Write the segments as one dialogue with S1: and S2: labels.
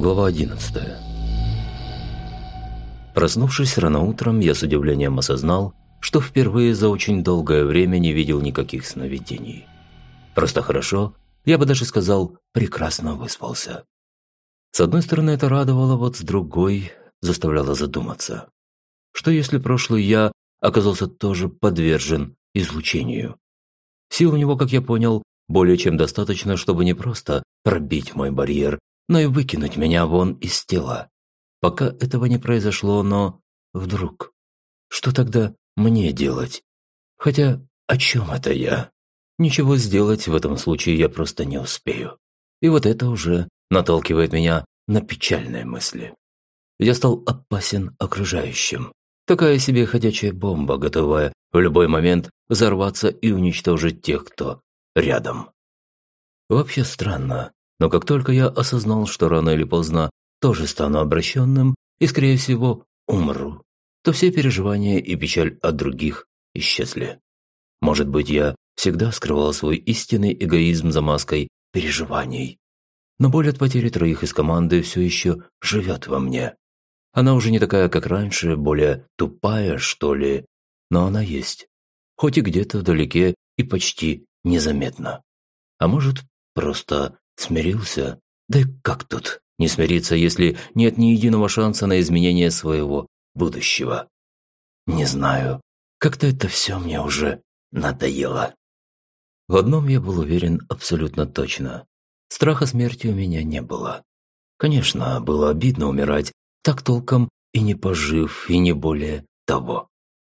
S1: Глава 11 Проснувшись рано утром, я с удивлением осознал, что впервые за очень долгое время не видел никаких сновидений. Просто хорошо, я бы даже сказал, прекрасно выспался. С одной стороны, это радовало, вот с другой заставляло задуматься. Что если прошлый я оказался тоже подвержен излучению? Сил у него, как я понял, более чем достаточно, чтобы не просто пробить мой барьер, но и выкинуть меня вон из тела. Пока этого не произошло, но вдруг... Что тогда мне делать? Хотя о чем это я? Ничего сделать в этом случае я просто не успею. И вот это уже наталкивает меня на печальные мысли. Я стал опасен окружающим. Такая себе ходячая бомба, готовая в любой момент взорваться и уничтожить тех, кто рядом. Вообще странно, но как только я осознал, что рано или поздно тоже стану обращенным и, скорее всего, умру, то все переживания и печаль от других исчезли. Может быть, я всегда скрывал свой истинный эгоизм за маской переживаний. Но боль от потери троих из команды все еще живет во мне. Она уже не такая, как раньше, более тупая, что ли, но она есть. Хоть и где-то вдалеке и почти незаметно. А может, просто смирился? Да как тут не смириться, если нет ни единого шанса на изменение своего будущего? Не знаю. Как-то это все мне уже надоело. В одном я был уверен абсолютно точно. Страха смерти у меня не было. Конечно, было обидно умирать, так толком и не пожив, и не более того.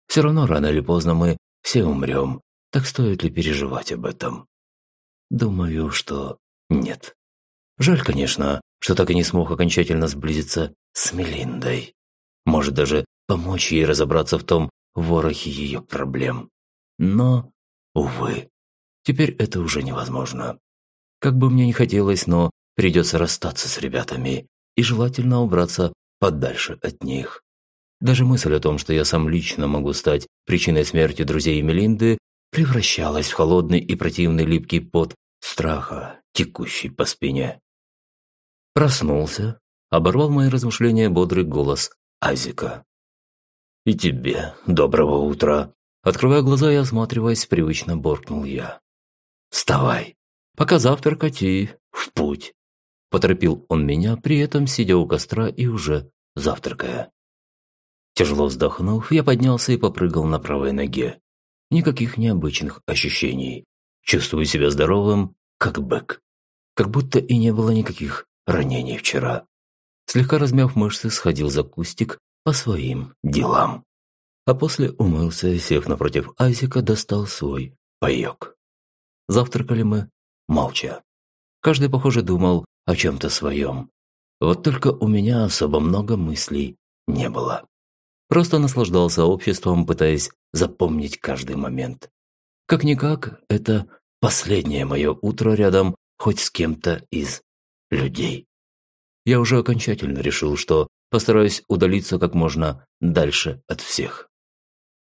S1: Все равно рано или поздно мы все умрем, так стоит ли переживать об этом? Думаю, что нет. Жаль, конечно, что так и не смог окончательно сблизиться с Мелиндой. Может даже помочь ей разобраться в том ворохе ее проблем. Но, увы, теперь это уже невозможно. Как бы мне ни хотелось, но придется расстаться с ребятами и желательно убраться подальше от них. Даже мысль о том, что я сам лично могу стать причиной смерти друзей Мелинды, превращалась в холодный и противный липкий пот страха, текущий по спине. Проснулся, оборвал мои размышления бодрый голос Азика. «И тебе доброго утра!» Открывая глаза и осматриваясь, привычно боркнул я. «Вставай! Пока завтракать и в путь!» Поторопил он меня, при этом сидя у костра и уже завтракая. Тяжело вздохнув, я поднялся и попрыгал на правой ноге. Никаких необычных ощущений. Чувствую себя здоровым, как бык. Как будто и не было никаких ранений вчера. Слегка размяв мышцы, сходил за кустик по своим делам. А после умылся, сев напротив Айзека, достал свой паёк. Завтракали мы молча. Каждый, похоже, думал о чем-то своем. Вот только у меня особо много мыслей не было. Просто наслаждался обществом, пытаясь запомнить каждый момент. Как-никак, это последнее мое утро рядом хоть с кем-то из людей. Я уже окончательно решил, что постараюсь удалиться как можно дальше от всех.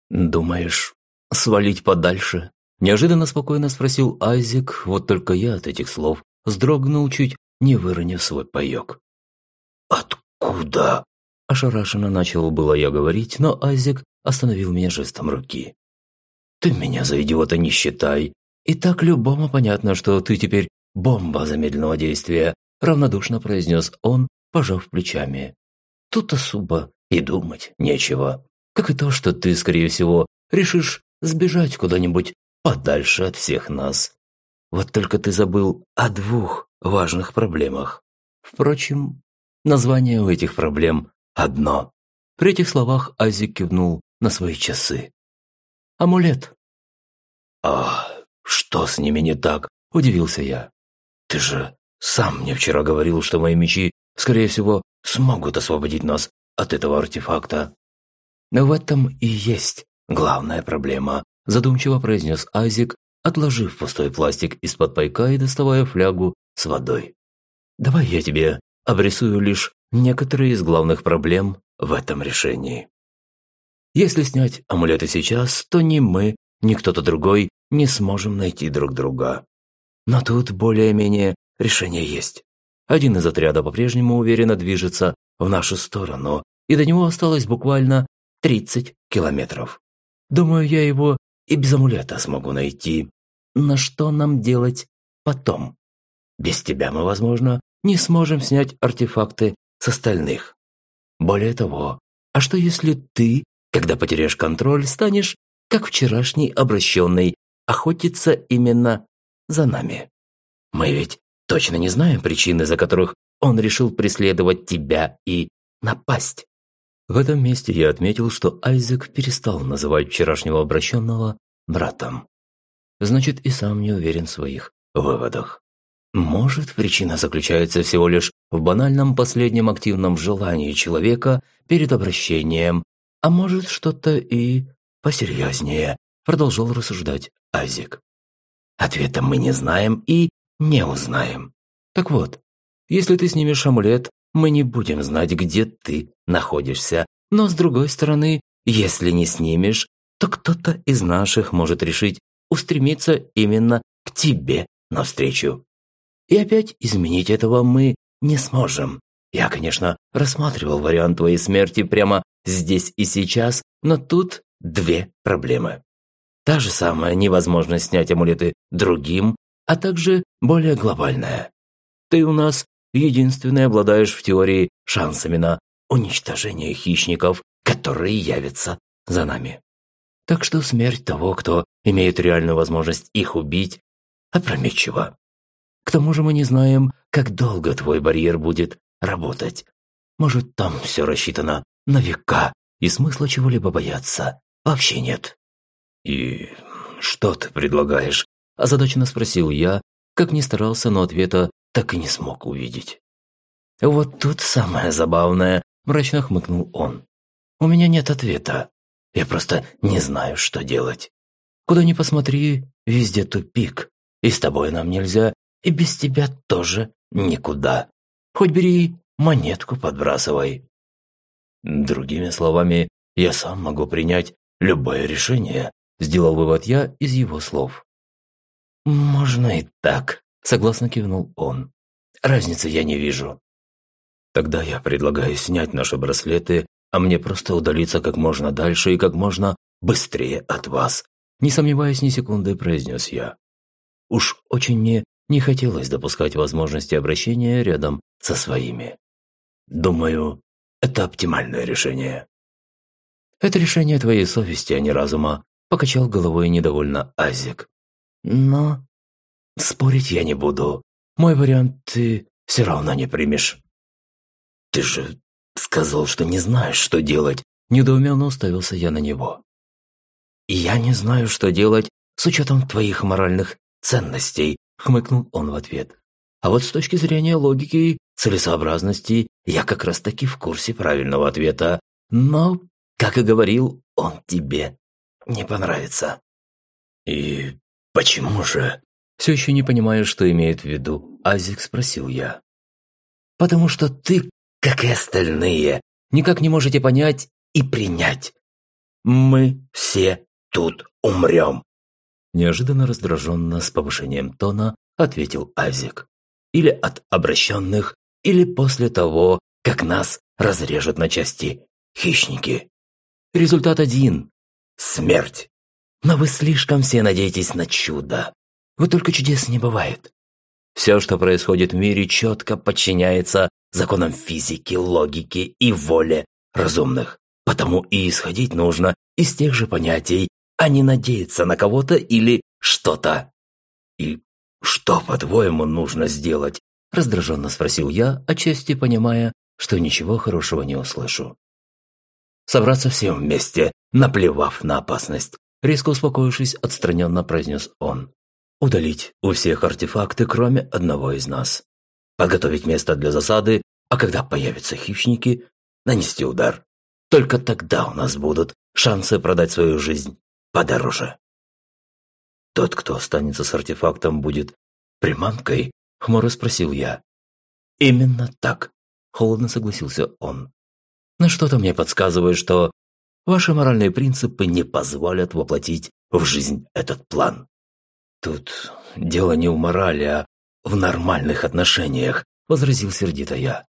S1: «Думаешь, свалить подальше?» Неожиданно спокойно спросил Айзек, вот только я от этих слов вздрогнул чуть, не выронив свой паёк. «Откуда?» Ошарашенно начал было я говорить, но Айзек остановил меня жестом руки. «Ты меня за идиота не считай. И так любому понятно, что ты теперь бомба замедленного действия», равнодушно произнес он, пожав плечами. «Тут особо и думать нечего. Как и то, что ты, скорее всего, решишь сбежать куда-нибудь подальше от всех нас. Вот только ты забыл о двух важных проблемах. Впрочем, название у этих проблем одно. При этих словах Азик кивнул на свои часы. «Амулет». «А что с ними не так?» – удивился я. «Ты же сам мне вчера говорил, что мои мечи, скорее всего, смогут освободить нас от этого артефакта». «Но в этом и есть главная проблема», – задумчиво произнес Азик, отложив пустой пластик из-под пайка и доставая флягу с водой. «Давай я тебе обрисую лишь некоторые из главных проблем в этом решении. Если снять амулеты сейчас, то ни мы, ни кто-то другой не сможем найти друг друга. Но тут более-менее решение есть. Один из отряда по-прежнему уверенно движется в нашу сторону, и до него осталось буквально 30 километров. Думаю, я его и без амулета смогу найти. На что нам делать потом? Без тебя мы, возможно, не сможем снять артефакты с остальных. Более того, а что если ты, когда потеряешь контроль, станешь, как вчерашний обращенный, охотиться именно за нами? Мы ведь точно не знаем причины, за которых он решил преследовать тебя и напасть. В этом месте я отметил, что Айзек перестал называть вчерашнего обращенного братом. Значит, и сам не уверен в своих выводах. Может, причина заключается всего лишь в банальном последнем активном желании человека перед обращением, а может, что-то и посерьезнее, продолжал рассуждать Азик. Ответа мы не знаем и не узнаем. Так вот, если ты снимешь амулет, мы не будем знать, где ты находишься. Но с другой стороны, если не снимешь, то кто-то из наших может решить устремиться именно к тебе навстречу. И опять изменить этого мы не сможем. Я, конечно, рассматривал вариант твоей смерти прямо здесь и сейчас, но тут две проблемы. Та же самая невозможность снять амулеты другим, а также более глобальная. Ты у нас единственный обладаешь в теории шансами на уничтожение хищников, которые явятся за нами. Так что смерть того, кто имеет реальную возможность их убить, опрометчива. К тому же мы не знаем, как долго твой барьер будет работать. Может, там все рассчитано на века, и смысла чего-либо бояться вообще нет. «И что ты предлагаешь?» – озадаченно спросил я, как ни старался, но ответа так и не смог увидеть. «Вот тут самое забавное», – мрачно хмыкнул он. «У меня нет ответа. Я просто не знаю, что делать. Куда ни посмотри, везде тупик. И с тобой нам нельзя, и без тебя тоже никуда. Хоть бери монетку подбрасывай». Другими словами, я сам могу принять любое решение, сделал вывод я из его слов. «Можно и так», – согласно кивнул он. «Разницы я не вижу». «Тогда я предлагаю снять наши браслеты, а мне просто удалиться как можно дальше и как можно быстрее от вас», не сомневаясь ни секунды, произнес я. Уж очень мне не хотелось допускать возможности обращения рядом со своими. Думаю, это оптимальное решение. Это решение твоей совести, а не разума, покачал головой недовольно Азик. Но спорить я не буду. Мой вариант ты все равно не примешь. Ты же сказал, что не знаешь, что делать. Недоуменно уставился я на него. «Я не знаю, что делать с учетом твоих моральных ценностей», хмыкнул он в ответ. «А вот с точки зрения логики и целесообразности я как раз таки в курсе правильного ответа. Но, как и говорил, он тебе не понравится». «И почему же?» Все еще не понимая, что имеет в виду, Азик спросил я. «Потому что ты, как и остальные, никак не можете понять и принять. Мы все тут умрем!» Неожиданно раздраженно с повышением тона ответил Азик. «Или от обращенных, или после того, как нас разрежут на части хищники. Результат один – смерть. Но вы слишком все надеетесь на чудо. Вот только чудес не бывает. Все, что происходит в мире, четко подчиняется законам физики, логики и воле разумных. Потому и исходить нужно из тех же понятий, а не надеяться на кого-то или что-то. «И что, по-твоему, нужно сделать?» – раздраженно спросил я, отчасти понимая, что ничего хорошего не услышу. «Собраться всем вместе, наплевав на опасность», – резко успокоившись, отстраненно произнес он. «Удалить у всех артефакты, кроме одного из нас. Подготовить место для засады, а когда появятся хищники, нанести удар. Только тогда у нас будут шансы продать свою жизнь подороже. Тот, кто останется с артефактом, будет приманкой? Хмуро спросил я. Именно так, холодно согласился он. Но что-то мне подсказывает, что ваши моральные принципы не позволят воплотить в жизнь этот план. Тут дело не в морали, а в нормальных отношениях, возразил сердито я.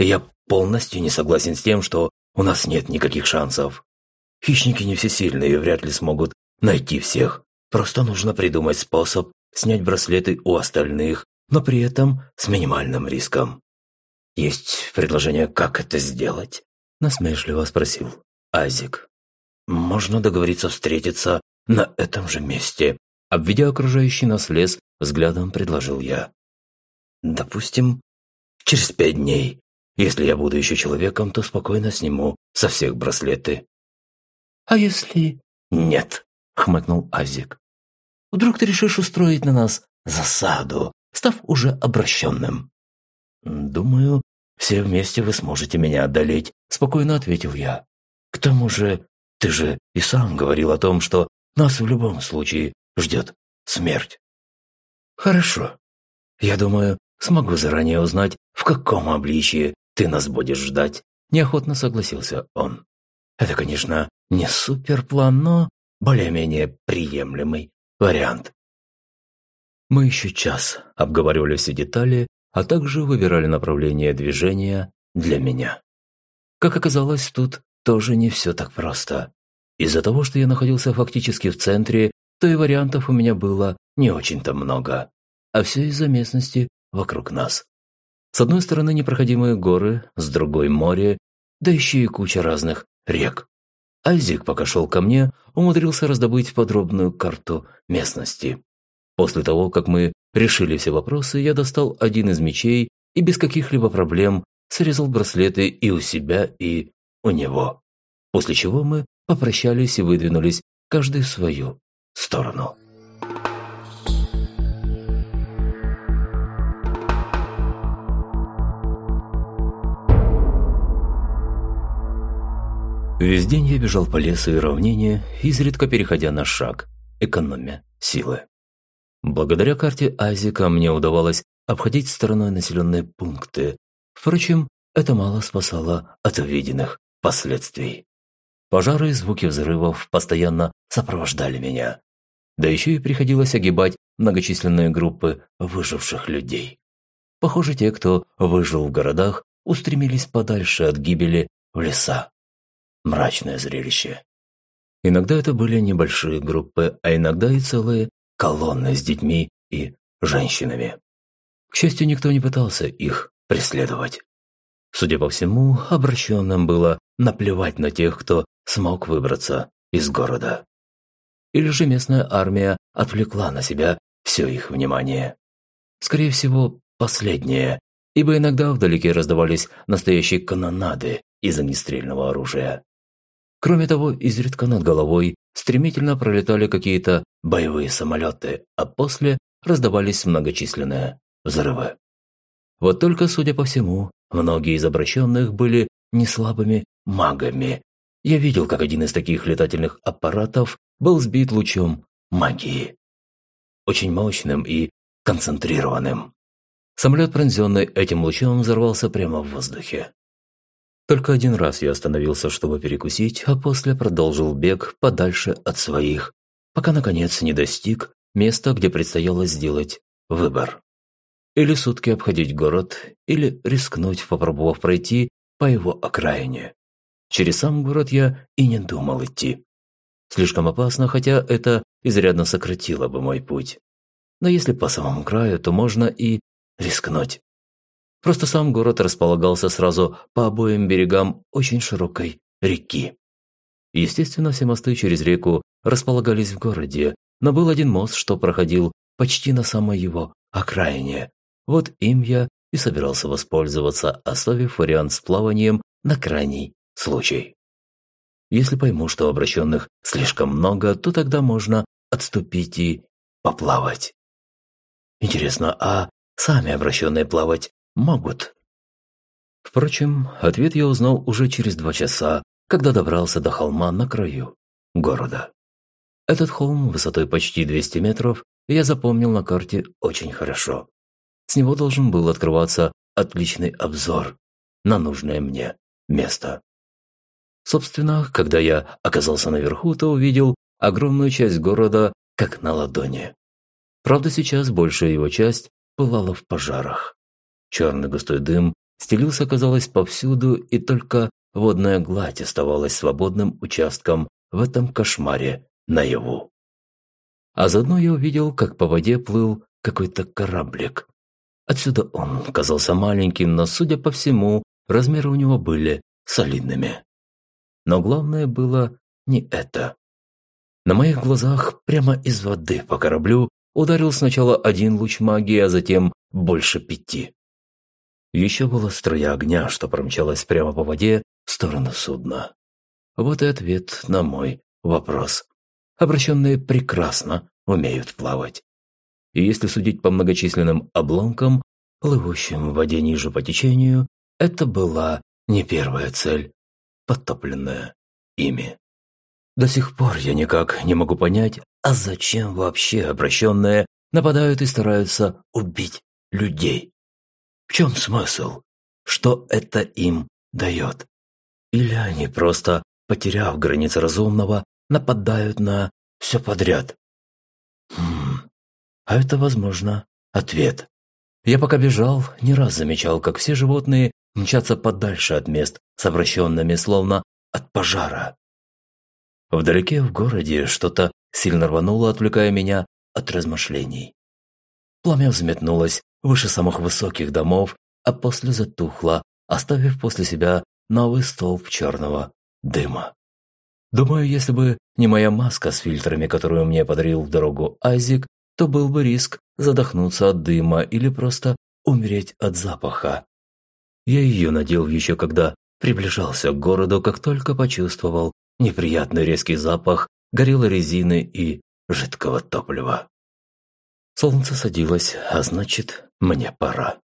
S1: «Я полностью не согласен с тем, что у нас нет никаких шансов. Хищники не всесильные и вряд ли смогут найти всех. Просто нужно придумать способ снять браслеты у остальных, но при этом с минимальным риском. «Есть предложение, как это сделать?» – насмешливо спросил Азик. «Можно договориться встретиться на этом же месте», – обведя окружающий нас лес, взглядом предложил я. «Допустим, через пять дней. Если я буду еще человеком, то спокойно сниму со всех браслеты». «А если нет?» – хмыкнул Азик. «Вдруг ты решишь устроить на нас засаду, став уже обращенным?» «Думаю, все вместе вы сможете меня одолеть», – спокойно ответил я. «К тому же, ты же и сам говорил о том, что нас в любом случае ждет смерть». «Хорошо. Я думаю, смогу заранее узнать, в каком обличии ты нас будешь ждать», – неохотно согласился он. «Это, конечно, не суперплан, но более-менее приемлемый вариант». Мы еще час обговаривали все детали, а также выбирали направление движения для меня. Как оказалось, тут тоже не все так просто. Из-за того, что я находился фактически в центре, то и вариантов у меня было не очень-то много. А все из-за местности вокруг нас. С одной стороны непроходимые горы, с другой море, да еще и куча разных рек. Айзик, пока шел ко мне, умудрился раздобыть подробную карту местности. После того, как мы решили все вопросы, я достал один из мечей и без каких-либо проблем срезал браслеты и у себя, и у него. После чего мы попрощались и выдвинулись каждый в свою сторону. Весь день я бежал по лесу и равнине, изредка переходя на шаг, экономя силы. Благодаря карте Азика мне удавалось обходить стороной населенные пункты. Впрочем, это мало спасало от увиденных последствий. Пожары и звуки взрывов постоянно сопровождали меня. Да еще и приходилось огибать многочисленные группы выживших людей. Похоже, те, кто выжил в городах, устремились подальше от гибели в леса. Мрачное зрелище. Иногда это были небольшие группы, а иногда и целые колонны с детьми и женщинами. К счастью, никто не пытался их преследовать. Судя по всему, обращенным было наплевать на тех, кто смог выбраться из города. Или же местная армия отвлекла на себя все их внимание. Скорее всего, последнее, ибо иногда вдалеке раздавались настоящие канонады из огнестрельного оружия. Кроме того, изредка над головой стремительно пролетали какие-то боевые самолеты, а после раздавались многочисленные взрывы. Вот только, судя по всему, многие из обращенных были не слабыми магами. Я видел, как один из таких летательных аппаратов был сбит лучом магии. Очень мощным и концентрированным. Самолет, пронзенный этим лучом, взорвался прямо в воздухе. Только один раз я остановился, чтобы перекусить, а после продолжил бег подальше от своих, пока наконец не достиг места, где предстояло сделать выбор. Или сутки обходить город, или рискнуть, попробовав пройти по его окраине. Через сам город я и не думал идти. Слишком опасно, хотя это изрядно сократило бы мой путь. Но если по самому краю, то можно и рискнуть. Просто сам город располагался сразу по обоим берегам очень широкой реки. Естественно, все мосты через реку располагались в городе, но был один мост, что проходил почти на самой его окраине. Вот им я и собирался воспользоваться, оставив вариант с плаванием на крайний случай. Если пойму, что обращенных слишком много, то тогда можно отступить и поплавать. Интересно, а сами обращенные плавать могут. Впрочем, ответ я узнал уже через два часа, когда добрался до холма на краю города. Этот холм высотой почти 200 метров я запомнил на карте очень хорошо. С него должен был открываться отличный обзор на нужное мне место. Собственно, когда я оказался наверху, то увидел огромную часть города как на ладони. Правда, сейчас большая его часть пылала в пожарах. Черный густой дым стелился, казалось, повсюду, и только водная гладь оставалась свободным участком в этом кошмаре наяву. А заодно я увидел, как по воде плыл какой-то кораблик. Отсюда он казался маленьким, но, судя по всему, размеры у него были солидными. Но главное было не это. На моих глазах прямо из воды по кораблю ударил сначала один луч магии, а затем больше пяти. Еще была струя огня, что промчалась прямо по воде в сторону судна. Вот и ответ на мой вопрос. Обращенные прекрасно умеют плавать. И если судить по многочисленным обломкам, плывущим в воде ниже по течению, это была не первая цель, потопленная ими. До сих пор я никак не могу понять, а зачем вообще обращенные нападают и стараются убить людей? В чем смысл? Что это им дает? Или они просто, потеряв границы разумного, нападают на все подряд? Хм, а это, возможно, ответ. Я пока бежал, не раз замечал, как все животные мчатся подальше от мест с обращенными, словно от пожара. Вдалеке в городе что-то сильно рвануло, отвлекая меня от размышлений. Пламя взметнулось выше самых высоких домов, а после затухло, оставив после себя новый столб черного дыма. Думаю, если бы не моя маска с фильтрами, которую мне подарил в дорогу Айзик, то был бы риск задохнуться от дыма или просто умереть от запаха. Я ее надел еще когда приближался к городу, как только почувствовал неприятный резкий запах горелой резины и жидкого топлива. Солнце садилось, а значит, мне пора.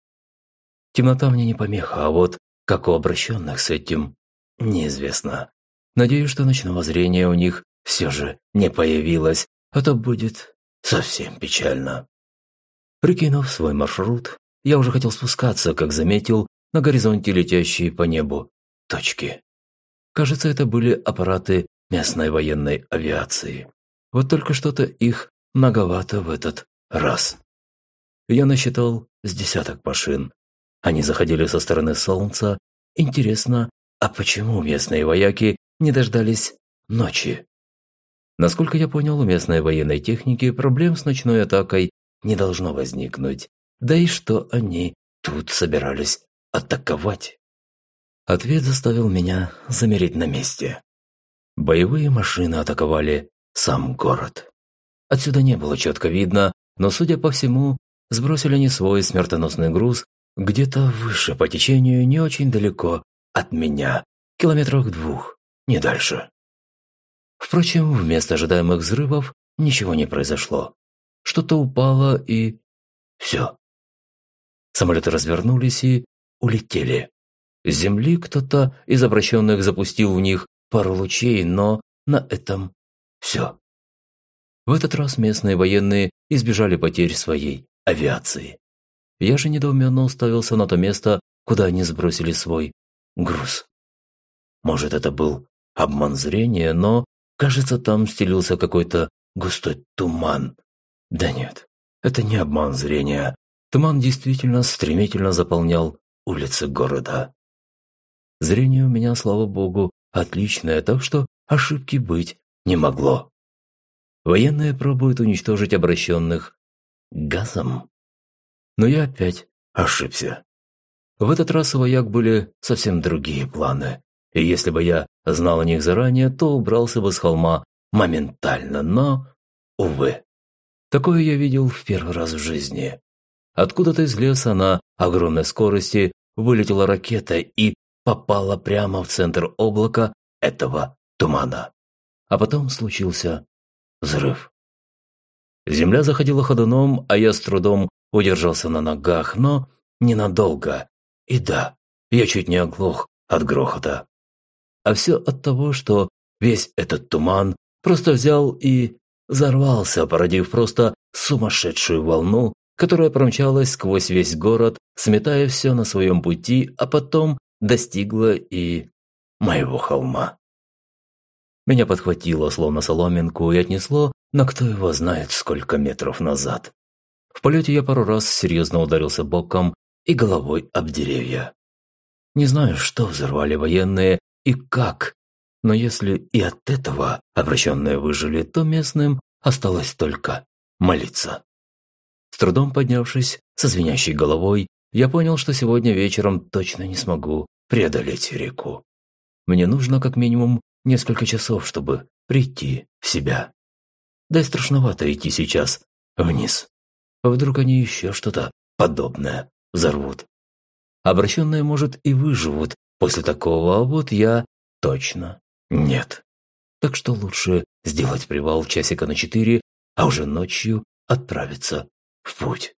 S1: Темнота мне не помеха, а вот как у обращенных с этим, неизвестно. Надеюсь, что ночного зрения у них все же не появилось, а то будет совсем печально. Прикинув свой маршрут, я уже хотел спускаться, как заметил на горизонте летящие по небу точки. Кажется, это были аппараты местной военной авиации. Вот только что-то их многовато в этот раз. Я насчитал с десяток машин. Они заходили со стороны Солнца. Интересно, а почему местные вояки не дождались ночи? Насколько я понял, у местной военной техники проблем с ночной атакой не должно возникнуть. Да и что они тут собирались атаковать? Ответ заставил меня замереть на месте. Боевые машины атаковали сам город. Отсюда не было четко видно, но, судя по всему, сбросили они свой смертоносный груз где-то выше по течению, не очень далеко от меня, километрах двух, не дальше. Впрочем, вместо ожидаемых взрывов ничего не произошло. Что-то упало и... все. Самолеты развернулись и улетели. С земли кто-то из обращенных запустил в них пару лучей, но на этом все. В этот раз местные военные избежали потерь своей авиации. Я же недоуменно уставился на то место, куда они сбросили свой груз. Может, это был обман зрения, но, кажется, там стелился какой-то густой туман. Да нет, это не обман зрения. Туман действительно стремительно заполнял улицы города. Зрение у меня, слава богу, отличное, так что ошибки быть не могло. Военные пробуют уничтожить обращенных газом. Но я опять ошибся. В этот раз у вояк были совсем другие планы. И если бы я знал о них заранее, то убрался бы с холма моментально, но, увы. Такое я видел в первый раз в жизни. Откуда-то из леса на огромной скорости вылетела ракета и попала прямо в центр облака этого тумана. А потом случился взрыв. Земля заходила ходуном, а я с трудом удержался на ногах, но ненадолго. И да, я чуть не оглох от грохота. А все от того, что весь этот туман просто взял и взорвался, породив просто сумасшедшую волну, которая промчалась сквозь весь город, сметая все на своем пути, а потом достигла и моего холма. Меня подхватило, словно соломинку, и отнесло на кто его знает сколько метров назад. В полете я пару раз серьезно ударился боком и головой об деревья. Не знаю, что взорвали военные и как, но если и от этого обращенные выжили, то местным осталось только молиться. С трудом поднявшись со звенящей головой, я понял, что сегодня вечером точно не смогу преодолеть реку. Мне нужно как минимум несколько часов, чтобы прийти в себя. Да и страшновато идти сейчас вниз. Вдруг они еще что-то подобное взорвут. Обращенные, может, и выживут после такого, а вот я точно нет. Так что лучше сделать привал часика на четыре, а уже ночью отправиться в путь.